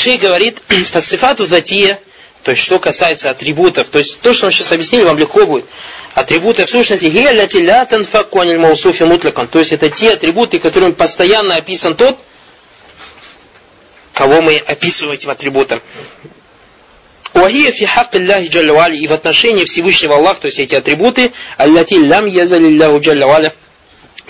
Шей говорит, фасифату затия, то есть что касается атрибутов, то есть то, что мы сейчас объяснили, вам легко будет. Атрибуты в сущности мутлакан. То есть это те атрибуты, которыми постоянно описан тот, кого мы описываем этим атрибутом. Вахия фи хак Аллахи и в отношении Всевышнего Аллаха, то есть эти атрибуты, аллати лям язалиллаху джалла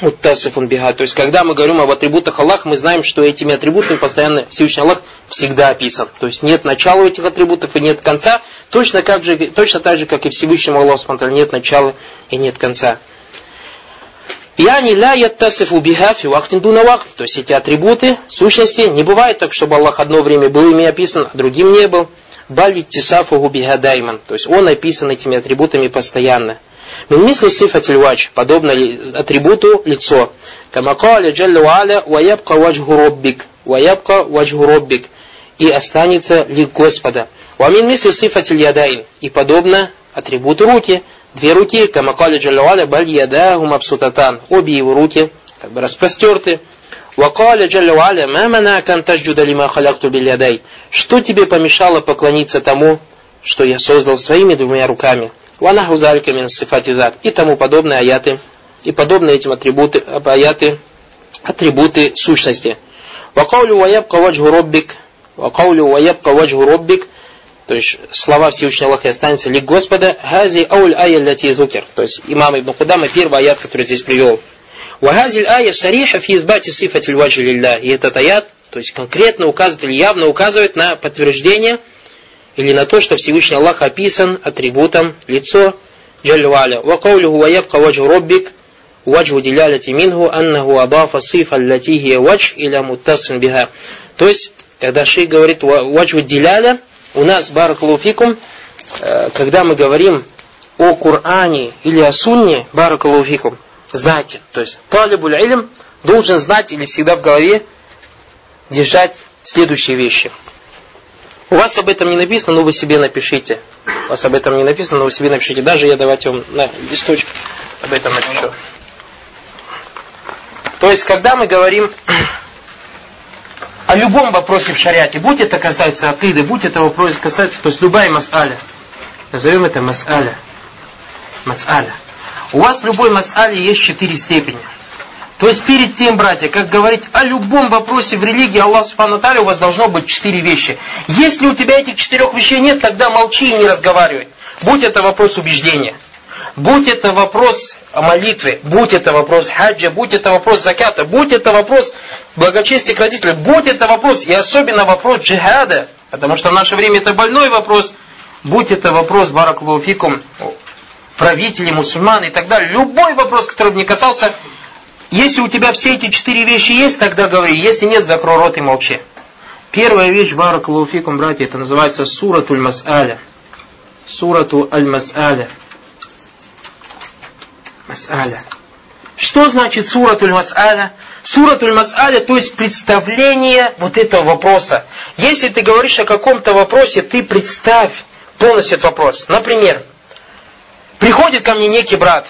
муттасифун биха. То есть, когда мы говорим об атрибутах Аллаха, мы знаем, что этими атрибутами постоянно Всевышний Аллах всегда описан. То есть, нет начала этих атрибутов и нет конца. Точно, как же, точно так же, как и Всевышнему Аллаху нет начала и нет конца. Яни ля яттасифу биха фи вахтин дуна вахт. То есть, эти атрибуты, сущности, не бывает так, чтобы Аллах одно время был ими описан, а другим не был. Бали тисафу биха дайман. То есть, он описан этими атрибутами постоянно. Мин мисли сифатиль вадж, подобно атрибуту лицо. Камакаля джалла ва'аля, ваябка ваджгу роббик, ваябка ваджгу роббик. И останется лик Господа. Вамин мисли сифатиль ядайн. И подобно атрибуту руки. Две руки, камакаля джалла ва'аля, баль ядаху мабсутатан. Обе его руки как бы распростерты. Вакаля джалла ва'аля, ма манакан тажджуда лима халякту биль ядай. Что тебе помешало поклониться тому, что я создал своими двумя руками? Ванаху залька мин сифати. И тому подобные аяты. И подобные этим атрибуты, аяты, атрибуты сущности. Вакаулю ваябка ваджгу роббик. Вакаулю ваябка ваджгу роббик. То есть слова Всевышнего Аллаха и останется ли Господа. Хази ауль ая ляти зукер. То есть имам Ибн Худама первый аят, который здесь привел. Вахазиль ая сариха фи избати сифати ваджи лилля. И этот аят, то есть конкретно указывает или явно указывает на подтверждение или на то, что Всевышний Аллах описан атрибутом лицо Джалли Ва каулюху ва ябка ваджу роббик ваджу дилялати минху аннаху адафа сифа аллати хия вадж иля муттасфин биха. То есть, когда шей говорит ваджу диляля, у нас, баракалуфикум, э, когда мы говорим о Коране или о Сунне, баракалуфикум, знайте, то есть, талибуль илм должен знать или всегда в голове держать следующие вещи – у вас об этом не написано, но вы себе напишите. У вас об этом не написано, но вы себе напишите. Даже я давайте вам на листочек об этом напишу. То есть, когда мы говорим о любом вопросе в шариате, будь это касается атыды, будь это вопрос касается, то есть любая мас'аля, назовем это мас'аля, мас'аля. У вас в любой мас'але есть четыре степени – то есть перед тем, братья, как говорить о любом вопросе в религии, Аллах Субхану у вас должно быть четыре вещи. Если у тебя этих четырех вещей нет, тогда молчи и не разговаривай. Будь это вопрос убеждения, будь это вопрос молитвы, будь это вопрос хаджа, будь это вопрос заката, будь это вопрос благочестия к родителям, будь это вопрос, и особенно вопрос джихада, потому что в наше время это больной вопрос, будь это вопрос бараклауфикум, правителей, мусульман и так далее. Любой вопрос, который бы не касался если у тебя все эти четыре вещи есть, тогда говори. Если нет, закрой рот и молчи. Первая вещь, баракалуфикум, братья, это называется суратуль мас'аля. Сурату аль-мас'аля. Мас'аля. Что значит суратуль мас'аля? Суратуль мас'аля, то есть представление вот этого вопроса. Если ты говоришь о каком-то вопросе, ты представь полностью этот вопрос. Например, приходит ко мне некий брат,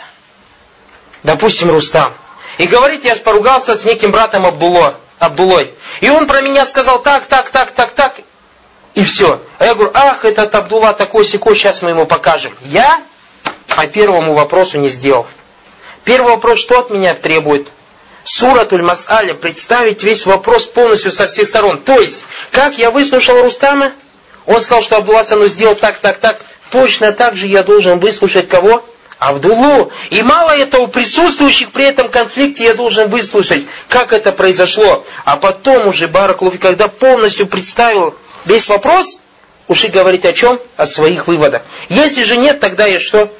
допустим, Рустам. И говорит, я же поругался с неким братом Абдулло, Абдулой. И он про меня сказал так, так, так, так, так. И все. А я говорю, ах, этот Абдулла такой секой, сейчас мы ему покажем. Я по первому вопросу не сделал. Первый вопрос, что от меня требует? Суратуль Мас'аля, представить весь вопрос полностью со всех сторон. То есть, как я выслушал Рустама, он сказал, что Абдулла Сану сделал так, так, так. Точно так же я должен выслушать кого? Абдуллу. И мало этого, присутствующих при этом конфликте я должен выслушать, как это произошло. А потом уже Бараклуфи, когда полностью представил весь вопрос, уж и говорить о чем? О своих выводах. Если же нет, тогда я что?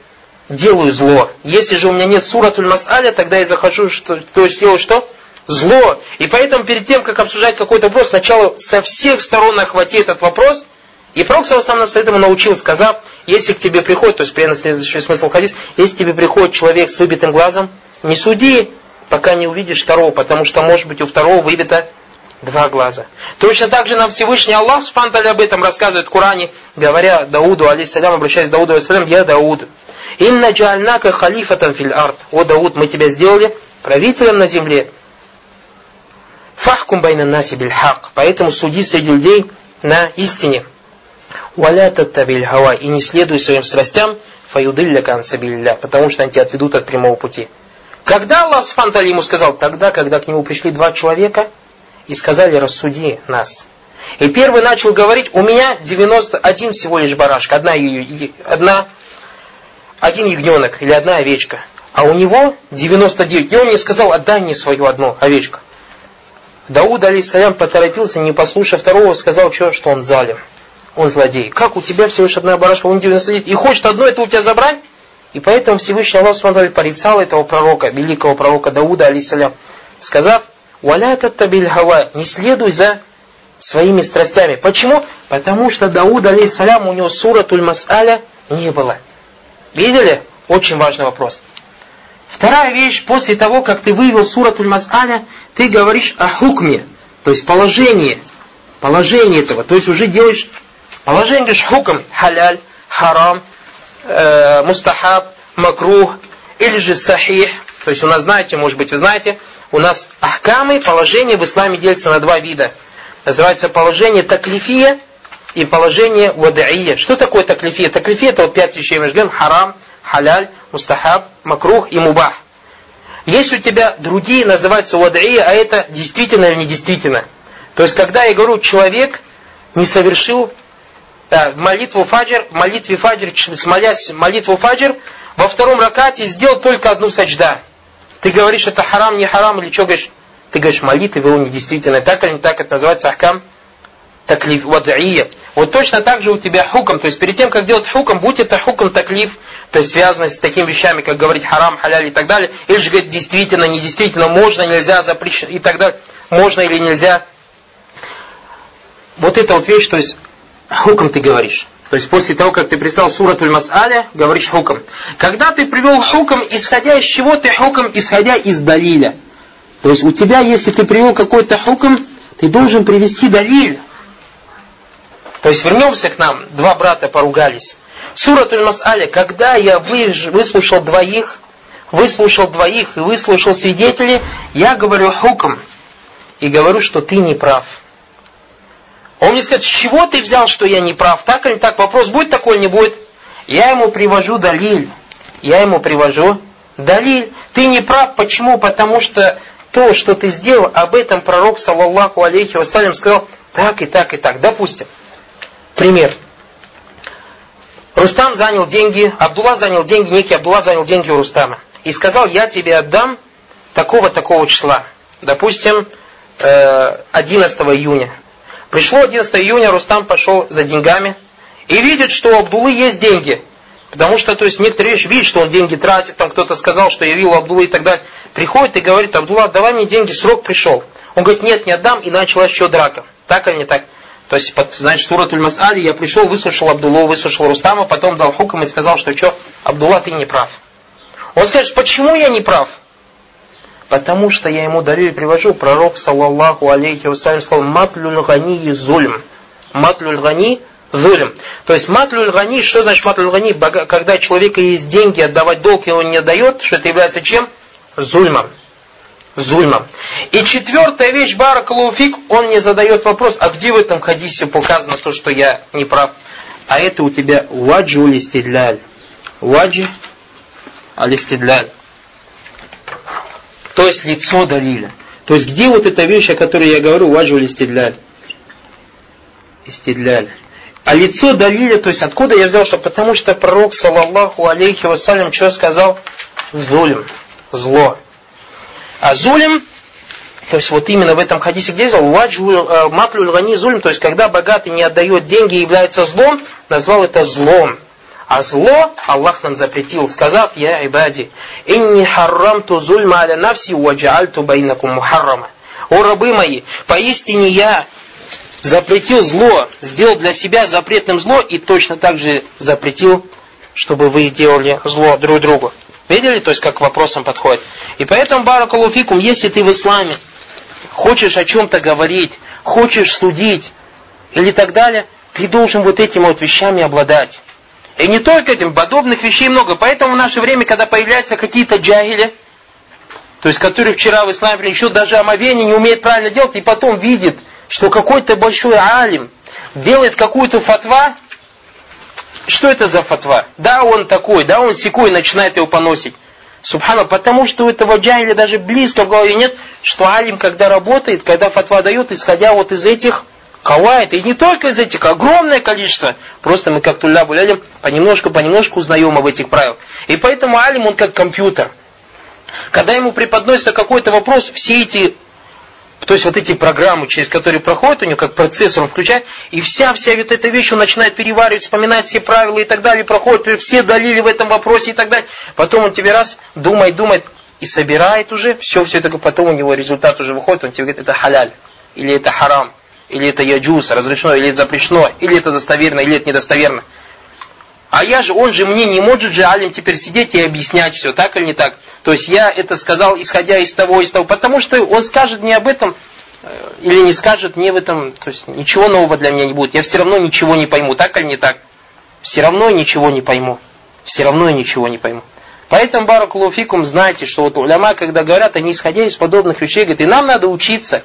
Делаю зло. Если же у меня нет суратуль мас'аля, тогда я захожу, что, то есть делаю что? Зло. И поэтому перед тем, как обсуждать какой-то вопрос, сначала со всех сторон охвати этот вопрос – и Пророк сам нас этому научил, сказав, если к тебе приходит, то есть следующий смысл хадис, если к тебе приходит человек с выбитым глазом, не суди, пока не увидишь второго, потому что может быть у второго выбито два глаза. Точно так же нам Всевышний Аллах Субхану об этом рассказывает в Коране, говоря Дауду, алейсалям, обращаясь к Дауду, алейсалям, я Дауд. Инна джальнака халифатан филь арт. О, Дауд, мы тебя сделали правителем на земле. Фахкум байна наси биль хак. Поэтому суди среди людей на истине. Валя таттабиль хава, и не следуй своим страстям, фаюдилля кансабилля, потому что они тебя отведут от прямого пути. Когда Аллах Субхану ему сказал? Тогда, когда к нему пришли два человека и сказали, рассуди нас. И первый начал говорить, у меня 91 всего лишь барашка, одна, одна, один ягненок или одна овечка. А у него 99. И он мне сказал, отдай мне свою одну овечку. Дауд, алейсалям, поторопился, не послушав второго, сказал, что он залим. Он злодей. Как у тебя лишь одна барашка, он 99, и хочет одно это у тебя забрать? И поэтому Всевышний Аллах смотрел, порицал этого пророка, великого пророка Дауда, алейсалям, сказав, «Валя таттабиль хава, не следуй за своими страстями». Почему? Потому что Дауд, алейсалям, у него суратуль мас'аля не было. Видели? Очень важный вопрос. Вторая вещь, после того, как ты вывел суратуль мас'аля, ты говоришь о хукме, то есть положении, положение этого, то есть уже делаешь положение, говоришь хукм, халяль, харам, э, мустахаб, макрух, или же сахих, то есть у нас, знаете, может быть, вы знаете, у нас ахкамы, положение в исламе делятся на два вида. Называется положение таклифия и положение вадаия. Что такое таклифия? Таклифия это вот пять вещей мы ждем, харам, халяль, мустахаб, макрух и мубах. Есть у тебя другие, называются вадаия, а это действительно или недействительно. То есть, когда я говорю, человек не совершил молитву фаджр, молитве фаджр, смолясь молитву фаджр, во втором ракате сделал только одну саджда. Ты говоришь, это харам, не харам, или что говоришь? Ты говоришь, молитва его недействительная. Так или не так, это называется ахкам таклиф вад'ия. Вот точно так же у тебя хуком, то есть перед тем, как делать хуком, будь это хуком таклиф, то есть связанный с такими вещами, как говорить харам, халяль и так далее, или же говорить действительно, недействительно, можно, нельзя, запрещено и так далее, можно или нельзя. Вот это вот вещь, то есть хуком ты говоришь. То есть после того, как ты пристал суратуль мас'аля, говоришь хуком. Когда ты привел хуком, исходя из чего ты хуком, исходя из далиля. То есть у тебя, если ты привел какой-то хуком, ты должен привести далиль. То есть вернемся к нам, два брата поругались. Суратуль Мас'аля, когда я выслушал двоих, выслушал двоих и выслушал свидетелей, я говорю хуком и говорю, что ты не прав. Он мне скажет, с чего ты взял, что я не прав? Так или не так? Вопрос будет такой или не будет? Я ему привожу далиль. Я ему привожу далиль. Ты не прав. Почему? Потому что то, что ты сделал, об этом пророк, саллаллаху алейхи вассалям, сказал так и так и так. Допустим, пример. Рустам занял деньги, Абдулла занял деньги, некий Абдулла занял деньги у Рустама. И сказал, я тебе отдам такого-такого числа. Допустим, 11 э, июня. Пришло 11 июня, Рустам пошел за деньгами и видит, что у Абдулы есть деньги. Потому что, то есть, некоторые вещи видят, что он деньги тратит, там кто-то сказал, что я видел Абдулы и так далее. Приходит и говорит, Абдулла, давай мне деньги, срок пришел. Он говорит, нет, не отдам, и началась еще драка. Так или не так? То есть, под, значит, суратуль Мас'али, я пришел, выслушал Абдуллу, выслушал Рустама, потом дал хукам и сказал, что что, Абдулла, ты не прав. Он скажет, почему я не прав? Потому что я ему дарю и привожу, пророк, саллаллаху алейхи вассалям, сказал, матлюль гани зульм. Матлюль гани зулим. То есть матлюль гани, что значит матлюль гани? Когда человека есть деньги, отдавать долг, и он не дает, что это является чем? Зульмом. Зульмом. И четвертая вещь, Баракалуфик, он мне задает вопрос, а где в этом хадисе показано то, что я не прав? А это у тебя ваджу листидляль. Ваджи алистидляль. То есть лицо далиля. То есть где вот эта вещь, о которой я говорю, ваджу листидляль? Истидляль. А лицо далиля, то есть откуда я взял, что потому что пророк, саллаллаху алейхи вассалям, что сказал? Зулим, зло. А зулим, то есть вот именно в этом хадисе, где взял, э, маклюль гани зулим, то есть когда богатый не отдает деньги и является злом, назвал это злом. А зло Аллах нам запретил, сказав, я ибади, инни харрамту зульма аля навси ваджаальту байнакум мухаррама. О рабы мои, поистине я запретил зло, сделал для себя запретным зло и точно так же запретил, чтобы вы делали зло друг другу. Видели, то есть как к вопросам подходит. И поэтому, баракалуфикум, если ты в исламе хочешь о чем-то говорить, хочешь судить или так далее, ты должен вот этими вот вещами обладать. И не только этим, подобных вещей много. Поэтому в наше время, когда появляются какие-то джагили, то есть которые вчера в исламе еще даже омовение не умеет правильно делать, и потом видит, что какой-то большой алим, делает какую-то фатва, что это за фатва? Да, он такой, да, он секой, начинает его поносить. Субхана, потому что у этого джайля даже близко в голове нет, что алим, когда работает, когда фатва дает, исходя вот из этих кавайт, и не только из этих, огромное количество. Просто мы как тулля булялим, понемножку, понемножку узнаем об этих правилах. И поэтому алим, он как компьютер. Когда ему преподносится какой-то вопрос, все эти то есть вот эти программы, через которые проходит у него, как процессор он включает, и вся, вся вот эта вещь он начинает переваривать, вспоминать все правила и так далее, проходит все долили в этом вопросе и так далее. Потом он тебе раз думает, думает и собирает уже, все, все это, потом у него результат уже выходит, он тебе говорит, это халяль, или это харам, или это яджуз, разрешено, или это запрещено, или это достоверно, или это недостоверно. А я же, он же мне не может же Алим теперь сидеть и объяснять все, так или не так. То есть я это сказал, исходя из того, из того. Потому что он скажет мне об этом, э, или не скажет мне в этом, то есть ничего нового для меня не будет. Я все равно ничего не пойму, так или не так. Все равно ничего не пойму. Все равно я ничего не пойму. Поэтому, Баракулуфикум, знайте, что вот уляма, когда говорят, они исходя из подобных вещей, говорят, и нам надо учиться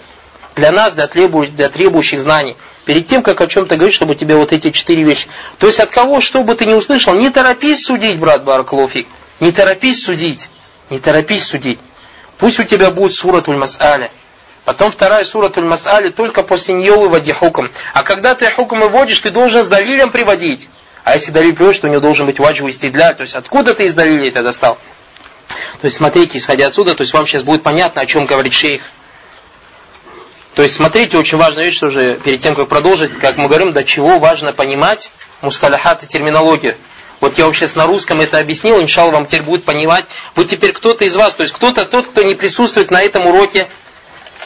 для нас, для требующих, для требующих знаний. Перед тем, как о чем-то говорить, чтобы тебе вот эти четыре вещи. То есть от кого, что бы ты не услышал, не торопись судить, брат Баракулуфик. Не торопись судить. Не торопись судить. Пусть у тебя будет суратуль мас'аля. Потом вторая суратуль мас'аля, только после нее выводи хукм. А когда ты хукм выводишь, ты должен с далилем приводить. А если далиль приводишь, то у него должен быть ваджу истидля. То есть откуда ты из далилей это достал? То есть смотрите, исходя отсюда, то есть вам сейчас будет понятно, о чем говорит шейх. То есть смотрите, очень важная вещь, уже перед тем, как продолжить, как мы говорим, до чего важно понимать мусталахат и терминологию. Вот я вам сейчас на русском это объяснил, иншалла вам теперь будет понимать. Вот теперь кто-то из вас, то есть кто-то тот, кто не присутствует на этом уроке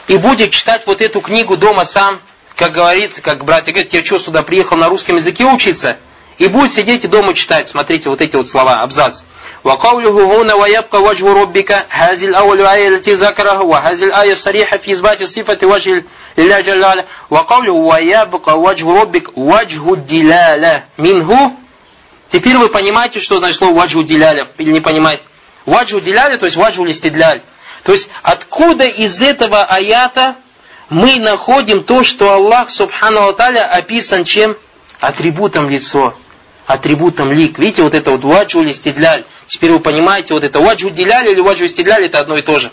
и будет читать вот эту книгу дома сам, как говорит, как братья говорят, я что, сюда приехал на русском языке учиться? И будет сидеть и дома читать. Смотрите, вот эти вот слова, абзац. وقوله هنا ويبقى وجه ربك هذه الأول آية التي ذكرها وهذه الآية الصريحة في إثبات صفة وجه لله جل وعلا وقوله ويبقى وجه ربك وجه الدلالة منه Теперь вы понимаете, что значит слово ваджу диляля, или не понимаете? Ваджу диляля, то есть ваджу листидляль. То есть откуда из этого аята мы находим то, что Аллах, субхану Аталя, описан чем? Атрибутом лицо, атрибутом лик. Видите, вот это вот ваджу листидляль. Теперь вы понимаете, вот это ваджу диляль или ваджу листидляль, это одно и то же.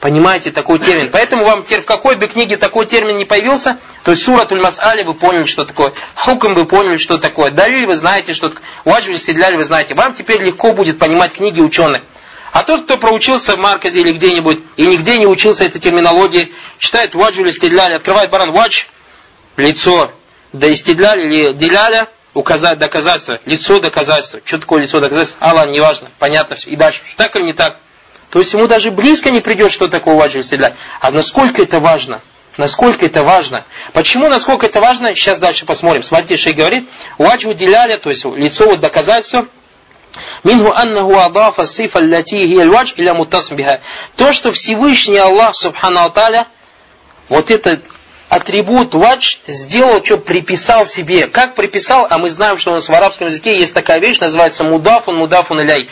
Понимаете такой термин. Поэтому вам в какой бы книге такой термин не появился, то есть суратуль мас'али вы поняли, что такое, хукм вы поняли, что такое, далиль вы знаете, что такое, ваджу стидляль вы знаете. Вам теперь легко будет понимать книги ученых. А тот, кто проучился в Марказе или где-нибудь, и нигде не учился этой терминологии, читает ваджу или стидляль, открывает баран вадж, лицо, да истидляль или диляля, указать доказательство, лицо доказательство. Что такое лицо доказательство? Аллах, неважно, понятно все. И дальше, так или не так. То есть ему даже близко не придет, что такое ваджу истидляль. А насколько это важно – Насколько это важно. Почему, насколько это важно, сейчас дальше посмотрим. Смотрите, шей говорит, ваджу диляля, то есть лицо вот доказательство, Мингу аннаху адафа сифа лати хия вадж иля мутасм биха. То, что Всевышний Аллах, субхану таля, вот этот атрибут вадж сделал, что приписал себе. Как приписал, а мы знаем, что у нас в арабском языке есть такая вещь, называется мудафун, мудафун иляй.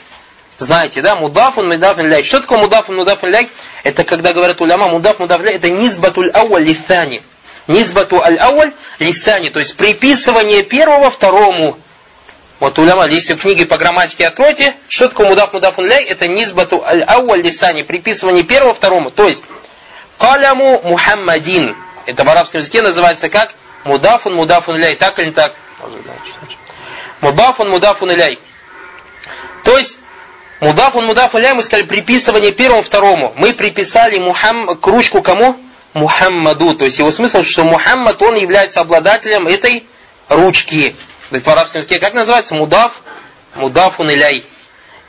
Знаете, да? Мудафун, мудафун иляй. Что такое мудафун, мудафун иляй? Это когда говорят уляма, мудаф, мудаф, это низбатуль ауаль лифани. Низбату аль ауаль лисани, то есть приписывание первого второму. Вот уляма, если в книге по грамматике откройте, что такое мудаф, мудаф, ляй, это низбату аль ауаль лисани, приписывание первого второму. То есть, каляму мухаммадин. Это в арабском языке называется как мудафун, мудафун ляй. Так или не так? Мудафун, мудафун ляй. То есть, Мудафун, мудафун ля, мы сказали приписывание первому, второму. Мы приписали Мухам, кружку кому? Мухаммаду. То есть его смысл, что Мухаммад, он является обладателем этой ручки. В арабском языке как называется? Мудаф, мудафун иляй.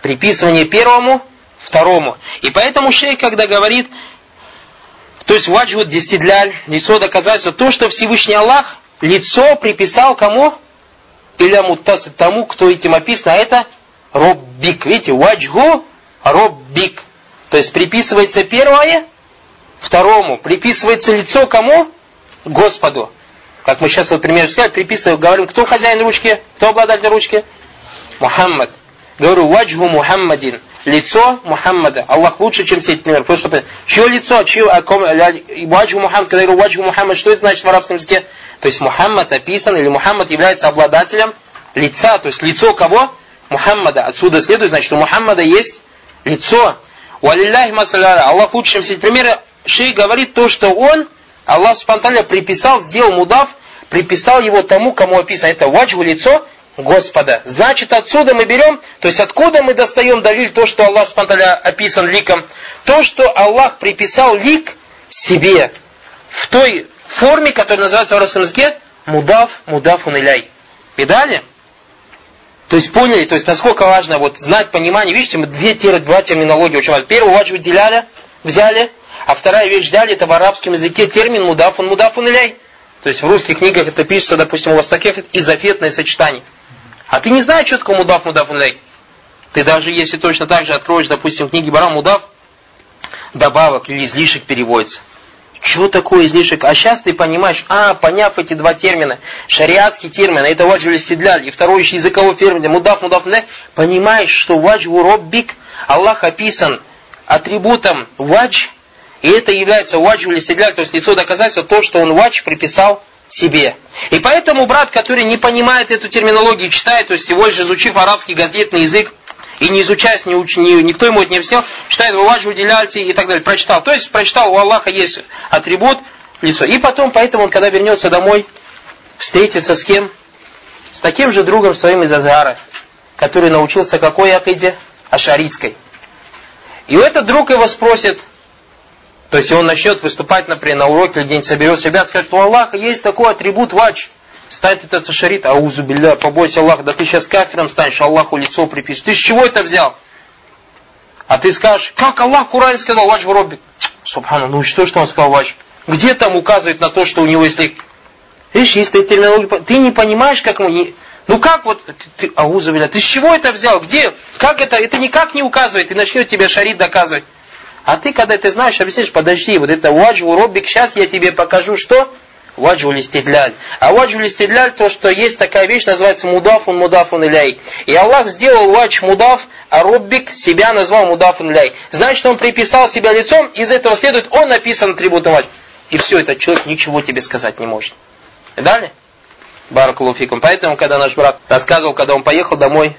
Приписывание первому, второму. И поэтому шейх, когда говорит, то есть ваджвуд дестидляль, лицо доказательства, то, что Всевышний Аллах лицо приписал кому? Иля муттас, тому, кто этим описан, а это Роббик. Видите, ваджгу роббик. То есть приписывается первое второму. Приписывается лицо кому? Господу. Как мы сейчас, вот, пример сказали, приписываем, говорим, кто хозяин ручки? Кто обладатель ручки? Мухаммад. Говорю, ваджгу Мухаммадин. лицо Мухаммада. Аллах лучше, чем все эти. Потому что чье лицо, чье ваджу Мухаммад, когда я говорю ваджу Мухаммад, что это значит в арабском языке? То есть Мухаммад описан, или Мухаммад является обладателем лица, то есть лицо кого? Мухаммада. Отсюда следует, значит, у Мухаммада есть лицо. Валилляхи масаляля. Аллах лучше, чем все примеры. Шей говорит то, что он, Аллах Субтитры приписал, сделал мудав, приписал его тому, кому описано. Это ваджу лицо, Господа. Значит, отсюда мы берем, то есть откуда мы достаем давиль то, что Аллах спонтанно описан ликом? То, что Аллах приписал лик себе в той форме, которая называется в арабском языке мудав, мудав униляй. Видали? То есть поняли, то есть насколько важно вот знать понимание. Видите, мы две, два терминологии очень важны. Первую ваджу деляли, взяли, а вторая вещь взяли, это в арабском языке термин мудафун, мудафун иляй. То есть в русских книгах это пишется, допустим, у вас таких изофетное сочетание. А ты не знаешь, что такое мудав, мудав, мудав. Ты даже если точно так же откроешь, допустим, книги Барам Мудав, добавок или излишек переводится. Что такое излишек? А сейчас ты понимаешь, а, поняв эти два термина, шариатский термин, это ваджу листидляль, и второй еще языковой термин, мудав, мудав, мудав, понимаешь, что ваджу роббик, Аллах описан атрибутом вадж, и это является ваджу листидляль, то есть лицо доказательства, то, что он вадж приписал себе. И поэтому брат, который не понимает эту терминологию, читает, то есть всего лишь изучив арабский газетный язык, и не изучаясь, не уч, не, никто ему это не объяснял, читает «Ваваджу уделяльте» и так далее. Прочитал. То есть прочитал, у Аллаха есть атрибут, лицо. И потом, поэтому он, когда вернется домой, встретится с кем? С таким же другом своим из Азара, который научился какой акиде? Ашаритской. И этот друг его спросит, то есть он начнет выступать, например, на уроке или где-нибудь соберет себя, скажет, у Аллаха есть такой атрибут вач. Ставит этот шарит, аузу билля, побойся Аллаха, да ты сейчас кафиром станешь, Аллаху лицо припишешь. Ты с чего это взял? А ты скажешь, как Аллах в Коране сказал вач в робби? Субхану, ну что, что он сказал вач? Где там указывает на то, что у него есть? Видишь, есть терминология, ты не понимаешь, как ему не... Ну как вот, ты, ты аузу билля, ты с чего это взял? Где? Как это? Это никак не указывает, и начнет тебе шарит доказывать. А ты, когда ты знаешь, объяснишь, подожди, вот это ваджу робик, сейчас я тебе покажу, что? Ваджу листидляль. А ваджу листидляль, то, что есть такая вещь, называется мудафун мудафун иляй. И Аллах сделал вадж мудаф, а роббик себя назвал мудафун иляй. Значит, он приписал себя лицом, из этого следует, он написан атрибутом вадж. И все, этот человек ничего тебе сказать не может. Далее? Баракулуфикум. Поэтому, когда наш брат рассказывал, когда он поехал домой,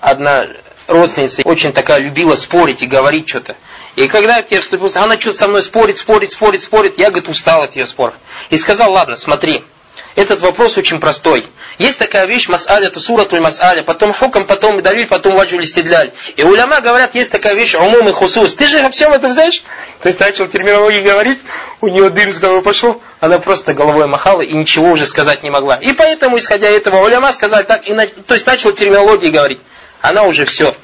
одна родственница очень такая любила спорить и говорить что-то. И когда я вступился, она что-то со мной спорит, спорит, спорит, спорит. Я, говорит, устал от ее споров. И сказал, ладно, смотри, этот вопрос очень простой. Есть такая вещь, мас'аля, это суратуль мас'аля, потом хукам, потом далиль, потом ваджу листидляль. И уляма говорят, есть такая вещь, умум и хусус. Ты же обо всем этом знаешь? То есть начал терминологию говорить, у нее дым с головы пошел, она просто головой махала и ничего уже сказать не могла. И поэтому, исходя из этого, уляма сказали так, и, то есть начал терминологии говорить она уже все,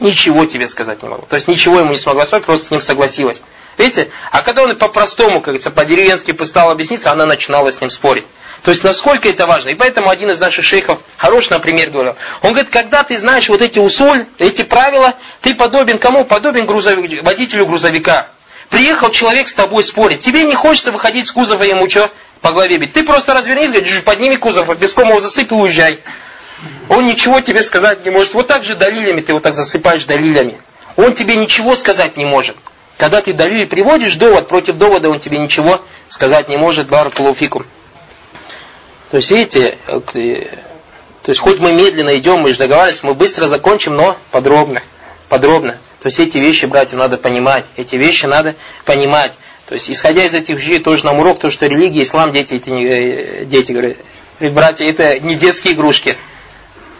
ничего тебе сказать не могла. То есть ничего ему не смогла сказать, просто с ним согласилась. Видите? А когда он по-простому, как говорится, по-деревенски стал объясниться, она начинала с ним спорить. То есть насколько это важно. И поэтому один из наших шейхов, хороший, например, говорил, он говорит, когда ты знаешь вот эти усоль, эти правила, ты подобен кому? Подобен грузовик, водителю грузовика. Приехал человек с тобой спорить, тебе не хочется выходить с кузова ему что? По голове бить. Ты просто развернись, говоришь, подними кузов, песком его засыпь и уезжай. Он ничего тебе сказать не может. Вот так же далилями ты вот так засыпаешь далилями. Он тебе ничего сказать не может. Когда ты далили приводишь довод, против довода он тебе ничего сказать не может. Баракулуфикум. То есть, видите, э, то есть хоть мы медленно идем, мы же договаривались, мы быстро закончим, но подробно. Подробно. То есть эти вещи, братья, надо понимать. Эти вещи надо понимать. То есть, исходя из этих вещей, тоже нам урок, то, что религия, ислам, дети, не, э, дети, говорят, братья, это не детские игрушки.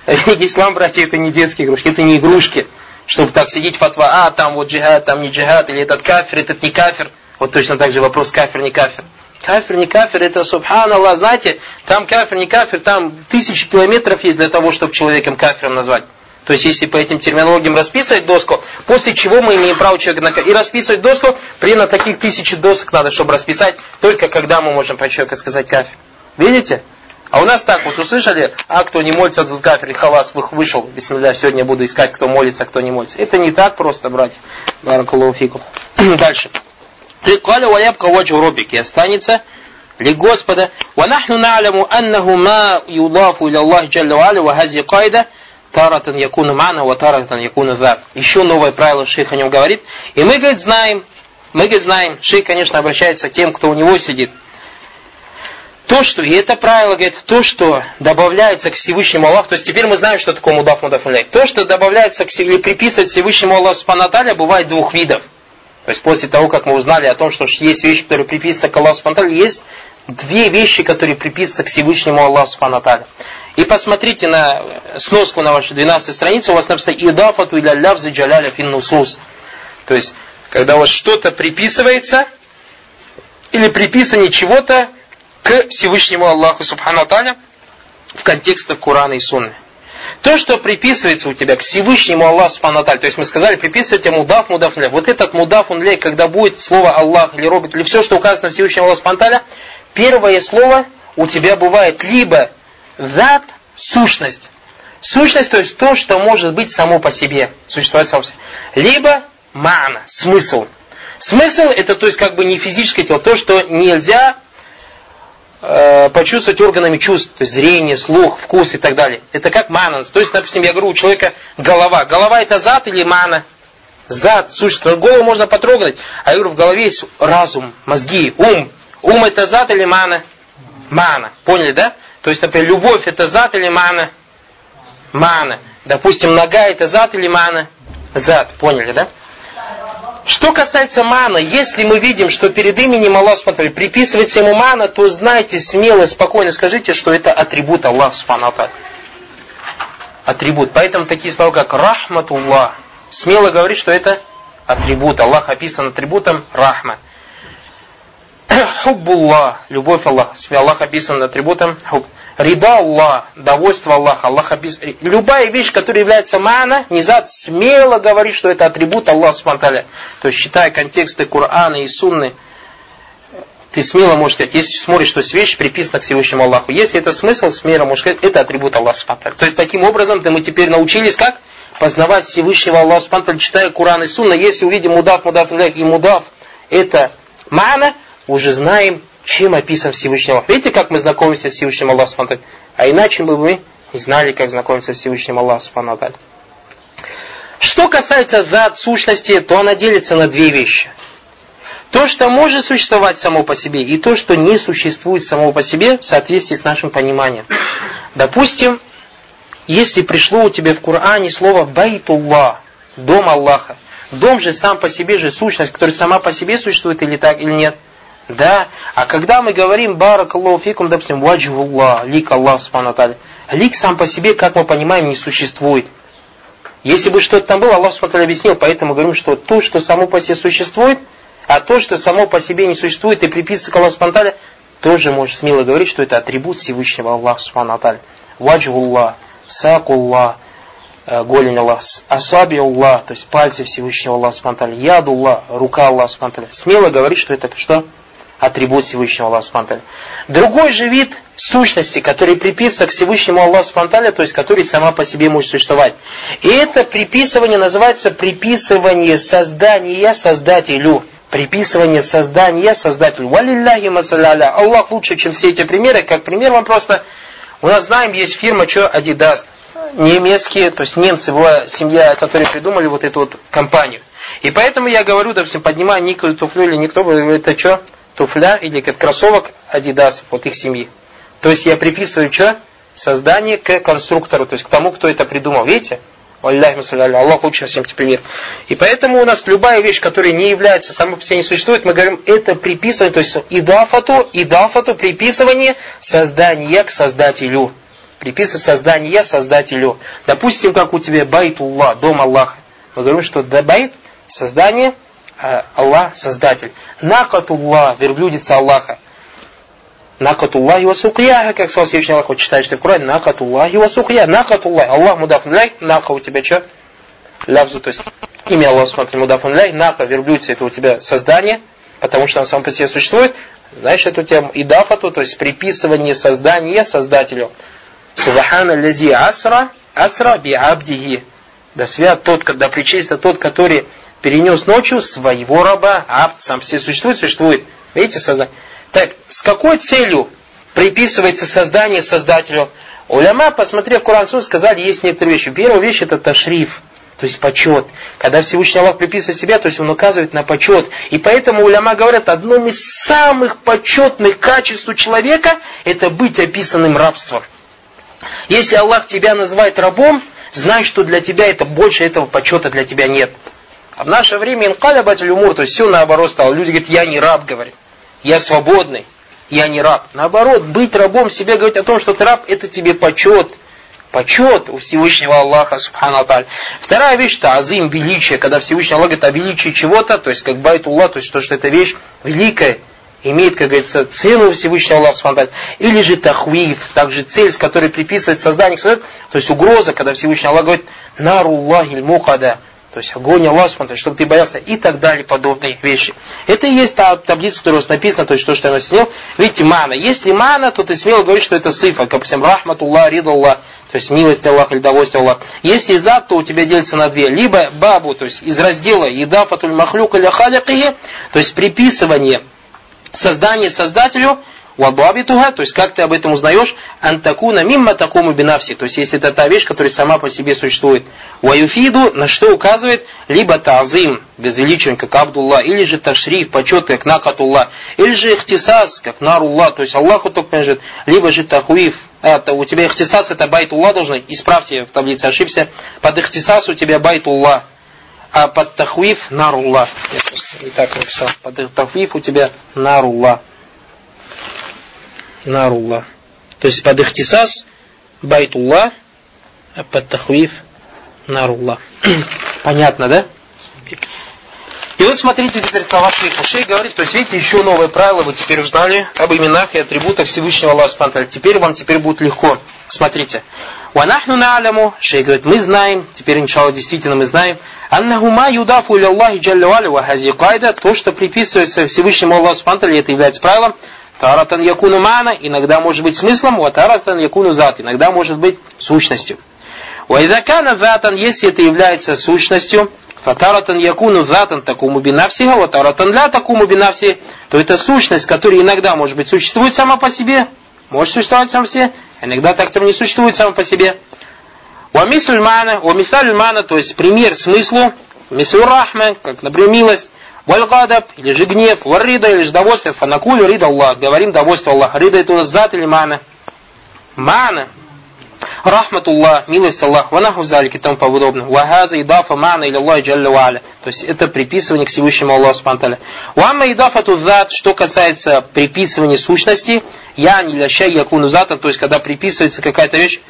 Ислам, братья, это не детские игрушки, это не игрушки. Чтобы так сидеть фатва, а, там вот джихад, там не джихад, или этот кафир, этот не кафир. Вот точно так же вопрос кафир, не кафир. Кафир, не кафир, это субханаллах, знаете, там кафир, не кафир, там тысячи километров есть для того, чтобы человеком кафиром назвать. То есть, если по этим терминологиям расписывать доску, после чего мы имеем право человека на И расписывать доску, примерно таких тысячи досок надо, чтобы расписать, только когда мы можем про человека сказать кафир. Видите? А у нас так вот услышали, а кто не молится, тут кафир, халас вышел, бисмилля, сегодня буду искать, кто молится, кто не молится. Это не так просто, братья. Баракалуфику. Дальше. Каля ваябка ваджу робик, и останется ли Господа. ونحن نعلم أنه ما يضاف إلى الله جل وعلا وهذه قاعدة таратан якуна мана, ва таратан якуна зат. Еще новое правило шейх о нем говорит. И мы, говорит, знаем, мы, говорит, знаем, шейх, конечно, обращается к тем, кто у него сидит, то, что, и это правило, говорит, то, что добавляется к Всевышнему Аллаху, то есть теперь мы знаем, что такое мудаф мудаф То, что добавляется к, или приписывает Всевышнему Аллаху Субхану бывает двух видов. То есть после того, как мы узнали о том, что есть вещи, которые приписываются к Аллаху Субхану есть две вещи, которые приписываются к Всевышнему Аллаху Субхану И посмотрите на сноску на вашей 12 странице, у вас написано «Идафату иля лявзы джаляля фин нусус». То есть, когда у вас что-то приписывается, или приписывание чего-то к Всевышнему Аллаху Субхану Таля в контекстах Корана и Сунны. То, что приписывается у тебя к Всевышнему Аллаху Субхану Таля, то есть мы сказали, приписывайте мудаф, мудаф ля. Вот этот мудаф, он ля, когда будет слово Аллах или робот, или все, что указано Всевышнему Аллаху Субхану Таля, первое слово у тебя бывает либо зат, сущность. Сущность, то есть то, что может быть само по себе, существовать само по себе. Либо мана, смысл. Смысл это то есть как бы не физическое тело, то, что нельзя Э, почувствовать органами чувств, то есть зрение, слух, вкус и так далее. Это как мана. То есть, допустим, я говорю, у человека голова. Голова это зад или мана? Зад, существо. Голову можно потрогать. А я говорю, в голове есть разум, мозги, ум. Ум это зад или мана? Мана. Поняли, да? То есть, например, любовь это зад или мана? Мана. Допустим, нога это зад или мана? Зад. Поняли, да? Что касается мана, если мы видим, что перед именем Аллаха смотрели, приписывается ему мана, то знайте смело, спокойно скажите, что это атрибут Аллаха Субхану Атрибут. Поэтому такие слова, как рахматуллах, смело говорить, что это атрибут. Аллах описан атрибутом рахма. Хуббуллах, любовь Аллаха. Аллах описан атрибутом хуб. Рида Аллах, довольство Аллаха. Аллах описывает. Любая вещь, которая является мана, низад смело говорит, что это атрибут Аллаха Субтитры. То есть, считая контексты Корана и Сунны, ты смело можешь сказать, если смотришь, что вещь приписана к Всевышнему Аллаху. Если это смысл, смело можешь сказать, это атрибут Аллаха Субтитры. То есть, таким образом, мы теперь научились как? Познавать Всевышнего Аллаха Субтитры, читая Коран и Сунна. Если увидим мудав, мудав, и мудав, это мана, уже знаем, чем описан Всевышний Аллах. Видите, как мы знакомимся с Всевышним Аллахом А иначе бы мы не знали, как знакомиться с Всевышним Аллахом Что касается зад сущности, то она делится на две вещи. То, что может существовать само по себе, и то, что не существует само по себе в соответствии с нашим пониманием. Допустим, если пришло у тебя в Коране слово «байтуллах», «дом Аллаха», дом же сам по себе же сущность, которая сама по себе существует или так, или нет – да? А когда мы говорим барак Аллаху фикум, допустим, ваджхуллах, лик Аллах Субхану Лик сам по себе, как мы понимаем, не существует. Если бы что-то там было, Аллах Субхану объяснил, поэтому говорим, что то, что само по себе существует, а то, что само по себе не существует и приписывается к Аллаху Субхану тоже можешь смело говорить, что это атрибут Всевышнего Аллаха Субхану Ваджхуллах, сакуллах, э, голень Аллах, асаби Аллах, то есть пальцы Всевышнего Аллаха Субхану Ядуллах, рука Аллаха Субхану Смело говорить, что это что? Атрибут Всевышнего Аллаха Субтитры. Другой же вид сущности, который приписывается к Всевышнему Аллаху Субтитры, то есть который сама по себе может существовать. И это приписывание называется приписывание создания Создателю. Приписывание создания Создателю. Валилляхи масаляля. Аллах лучше, чем все эти примеры. Как пример вам просто... У нас знаем, есть фирма, что Adidas. Немецкие, то есть немцы, была семья, которые придумали вот эту вот компанию. И поэтому я говорю, допустим, поднимаю никакую туфлю или никто, это что? Туфля или кроссовок Адидасов, вот их семьи. То есть я приписываю что? Создание к конструктору, то есть к тому, кто это придумал. Видите? Аллах лучше всем тебе пример. И поэтому у нас любая вещь, которая не является самой по себе не существует, мы говорим, это приписывание, то есть идафату, идафату, приписывание создания к создателю. Приписывать создание создателю. Допустим, как у тебя байтуллах, дом Аллаха. Мы говорим, что байт, создание – Аллах Создатель. Накатуллах, верблюдица Аллаха. Накатуллах и васукьяха, как сказал Всевышний Аллах, вот читаешь ты в Коране, накатуллах и васукья, накатуллах. Аллах мудафун ляй, нака у тебя что? Лявзу, то есть имя Аллаха смотри, мудафун ляй, нака, верблюдица, это у тебя создание, потому что оно само по себе существует. Знаешь, это у тебя идафату, то есть приписывание создания Создателю. Субхана лази асра, асра би абдихи. Да свят тот, когда причастится тот, который перенес ночью своего раба, а сам все существует, существует. Видите, создание. Так, с какой целью приписывается создание Создателю? Уляма, посмотрев Коран Сун, сказали, есть некоторые вещи. Первая вещь это ташриф, то есть почет. Когда Всевышний Аллах приписывает себя, то есть он указывает на почет. И поэтому уляма говорят, одно из самых почетных качеств у человека, это быть описанным рабством. Если Аллах тебя называет рабом, знай, что для тебя это больше этого почета для тебя нет. А в наше время инкалябатель умур, то есть все наоборот стало. Люди говорят, я не раб, говорит. Я свободный, я не раб. Наоборот, быть рабом, себе говорить о том, что ты раб, это тебе почет. Почет у Всевышнего Аллаха, субхану аталь. Вторая вещь, это азим, величие. Когда Всевышний Аллах говорит о величии чего-то, то есть как байтуллах, то есть то, что эта вещь великая, имеет, как говорится, цену Всевышнего Аллаха Субхану или же тахвив, также цель, с которой приписывает создание, то есть угроза, когда Всевышний Аллах говорит наруллахиль мухада, то есть огонь Аллаха чтобы ты боялся и так далее, подобные вещи. Это и есть та таблица, которая у вас написана, то есть то, что я снял. Видите, мана. Если мана, то ты смело говоришь, что это сифа, как, допустим, рахматуллах, ридаллах, то есть милость Аллаха или довольство Аллаха. Если зад, то у тебя делится на две. Либо бабу, то есть из раздела едафатуль махлюк или халякие, то есть приписывание создание создателю, вадабитуха, то есть как ты об этом узнаешь, антакуна мимма такому бинавси, то есть если это та вещь, которая сама по себе существует. Ваюфиду, на что указывает, либо тазим, безвеличен, как Абдулла, или же ташриф, почет, как накатулла, или же اختصاص, как نار الله, то есть Аллаху только принадлежит, либо же تخويف, это, у тебя اختصاص это بيت الله должен, исправьте в таблице, ошибся, под اختصاص у тебя بيت الله, а под تخويف نار الله. Я просто не так написал. Под تخويف у тебя نار الله. نار الله. То есть под اختصاص بيت الله, а под تخويف نار الله. Понятно, да? И вот смотрите теперь слова Шейх Ушей говорит, то есть видите, еще новое правило вы теперь узнали об именах и атрибутах Всевышнего Аллаха Теперь вам теперь будет легко. Смотрите. Ванахну на'ляму, Шейх говорит, мы знаем, теперь иншалла действительно мы знаем, Аннаху ма юдафу Аллахи джалля ва хази то, что приписывается Всевышнему Аллаху Субтитры, это является правилом, таратан якуну мана, иногда может быть смыслом, ва таратан якуну зат, иногда может быть сущностью. Ва идакана затан, если это является сущностью, фатаратан якуну затан такому бинавсиха, ва таратан ля такому бинавси, то это сущность, которая иногда может быть существует сама по себе, может существовать сам все, иногда так не существует сама по себе. Уамислюль мана, уамисалюль мана, то есть пример смыслу, мислю рахма, как, например, милость, вальгадаб, или же гнев, варрида, или же довольствие, фанакулю, рида Аллах, говорим довольство Аллаха, рида это у нас зат или мана. Мана, рахматуллах, милость Аллах, ванаху залики и тому подобное. Вахаза идафа мана или Аллах джалля ва'аля. То есть это приписывание к Всевышнему Аллаху Субтитры. Уамма идафату зат, что касается приписывания сущности, я не лящай якуну затан, то есть когда приписывается какая-то вещь,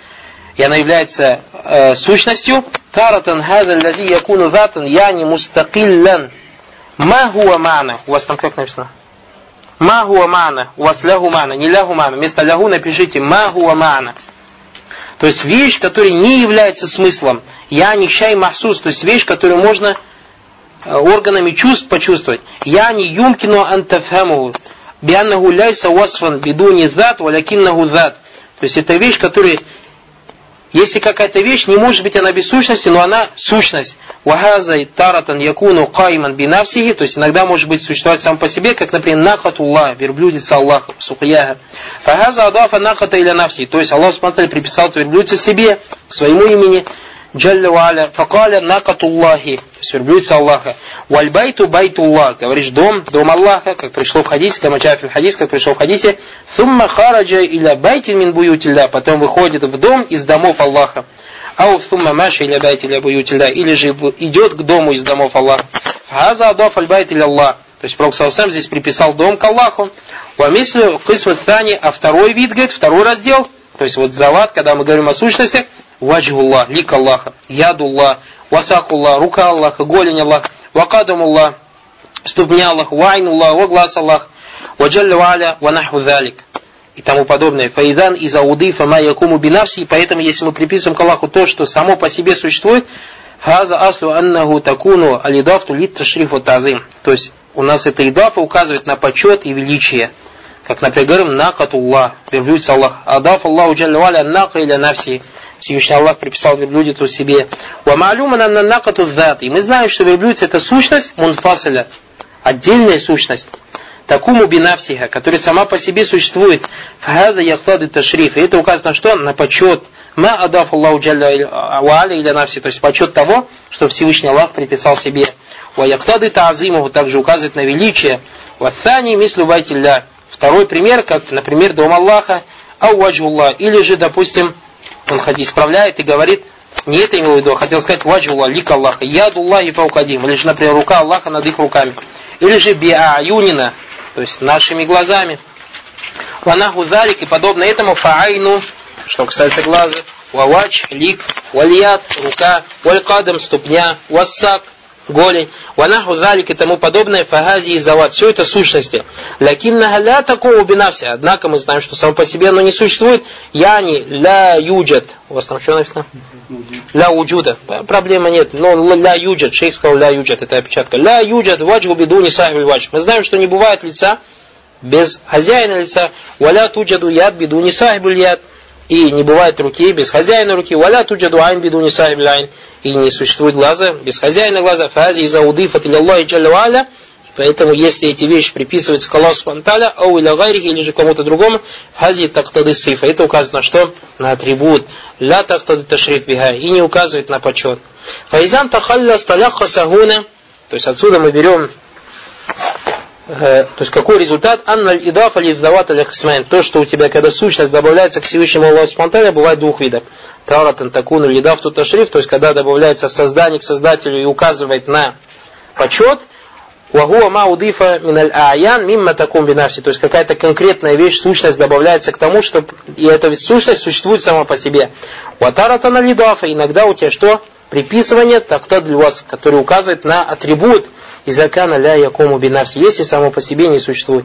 и она является э, сущностью. Таратан хаза лази якуну затан яни мустакиллян. Ма хуа мана. У вас там как написано? Ма хуа мана. У вас лягу мана. Не лягу мана. Вместо лягу напишите ма. То есть вещь, которая не является смыслом. Я не чай махсус. То есть вещь, которую можно э, органами чувств почувствовать. Я не юмкину антафхаму. Бианнаху ляйса васфан бидуни зат, валякиннаху зат. То есть это вещь, которая если какая-то вещь, не может быть она без сущности, но она сущность. Вахаза таратан якуну кайман бинавсихи, то есть иногда может быть существовать сам по себе, как, например, накатуллах, верблюдица Аллаха, сухаяха. فهذا أضاف الناقة إلى نفسه, то есть Аллах смотри, приписал верблюдица себе, к своему имени, جل وعلا, فقال ناقة الله, то есть верблюдица Аллаха. والبيت بيت الله, говоришь дом, дом Аллаха, как пришло в хадисе, как в хадис, как пришло в хадисе, ثم خرج إلى بيت من بيوت الله, потом выходит в дом из домов Аллаха. أو ثم مشى إلى بيت من بيوت الله, или же идет к дому из домов Аллаха. هذا أضاف البيت لله. То есть Пророк сам здесь приписал дом к Аллаху. Wa мислю кисм а второй вид, говорит, второй раздел, то есть вот зават, когда мы говорим о сущности, ваджгуллах, лик Аллаха, ядуллах, васакуллах, рука Аллаха, голень Аллах, вакадумуллах, ступня Аллах, вайнуллах, глаз Аллах, ваджалля валя, ванаху залик и тому подобное. Фаидан из ауды фама якуму бинавси, поэтому если мы приписываем к Аллаху то, что само по себе существует, фаза аслу аннаху такуну алидафту лит ташрифу тазим. То есть у нас эта идафа указывает на почет и величие. Как, например, говорим, накатуллах, верблюдец Аллах. Адаф Аллаху джалля валя нака или навси. Всевышний Аллах приписал верблюдицу себе. Ва. И мы знаем, что верблюдец это сущность мунфасиля, отдельная сущность. такому бинавсиха, которая сама по себе существует, фахаза яхтады ташриф. И это указано что? На почет. Ма адаф Аллаху джалля или навси, то есть почет того, что Всевышний Аллах приписал себе. Ва яхтады таазимуху также указывает на величие. Ваthani мислю байтилля. Второй пример, как, например, дом Аллаха, ауаджуллах. Или же, допустим, он хадис исправляет и говорит, не это имел в виду, а хотел сказать ваджуллах, лик Аллаха, ядуллахи фаукадим. Или же, например, рука Аллаха над их руками. Или же биаюнина, то есть нашими глазами. Ванаху залик и подобно этому фаайну, что касается глаза, вавач, лик, вальят, рука, валькадам, ступня, вассак, голень, ванаху залик и тому подобное, фагази и зават. Все это сущности. Лякинна ля такого бинався. Однако мы знаем, что само по себе оно не существует. Яни ля юджат. У вас там что написано? Ля уджуда. Проблема нет. Но ля юджат. Шейх сказал ля юджат. Это опечатка. Ля юджат ваджгу биду не сахиб ваджг. Мы знаем, что не бывает лица без хозяина лица. Валя туджаду яд биду не сахиб яд. И не бывает руки без хозяина руки. Валя туджаду айн биду не сахиб айн и не существует глаза без хозяина глаза, фази из аудифат или Аллахи джалла Поэтому, если эти вещи приписываются к Аллаху Субтитры, ау или гайрихи, или же кому-то другому, фази тактады сифа. Это указано на что? На атрибут. Ля тактады ташриф биха. И не указывает на почет. Файзан тахалля сталяха сагуна. То есть отсюда мы берем то есть какой результат? Анналь идафа лиздават аль То, что у тебя, когда сущность добавляется к Всевышнему Аллаху Субтитры, бывает двух видов. Таратан такуну лидав тут шриф, то есть когда добавляется создание к создателю и указывает на почет, Вагуа ма удифа миналь аян мимма такум бинавси. То есть какая-то конкретная вещь, сущность добавляется к тому, что и эта ведь сущность существует сама по себе. Ватарата на лидафа. Иногда у тебя что? Приписывание так-то для вас, который указывает на атрибут изакана ля якому бинавси, если само по себе не существует.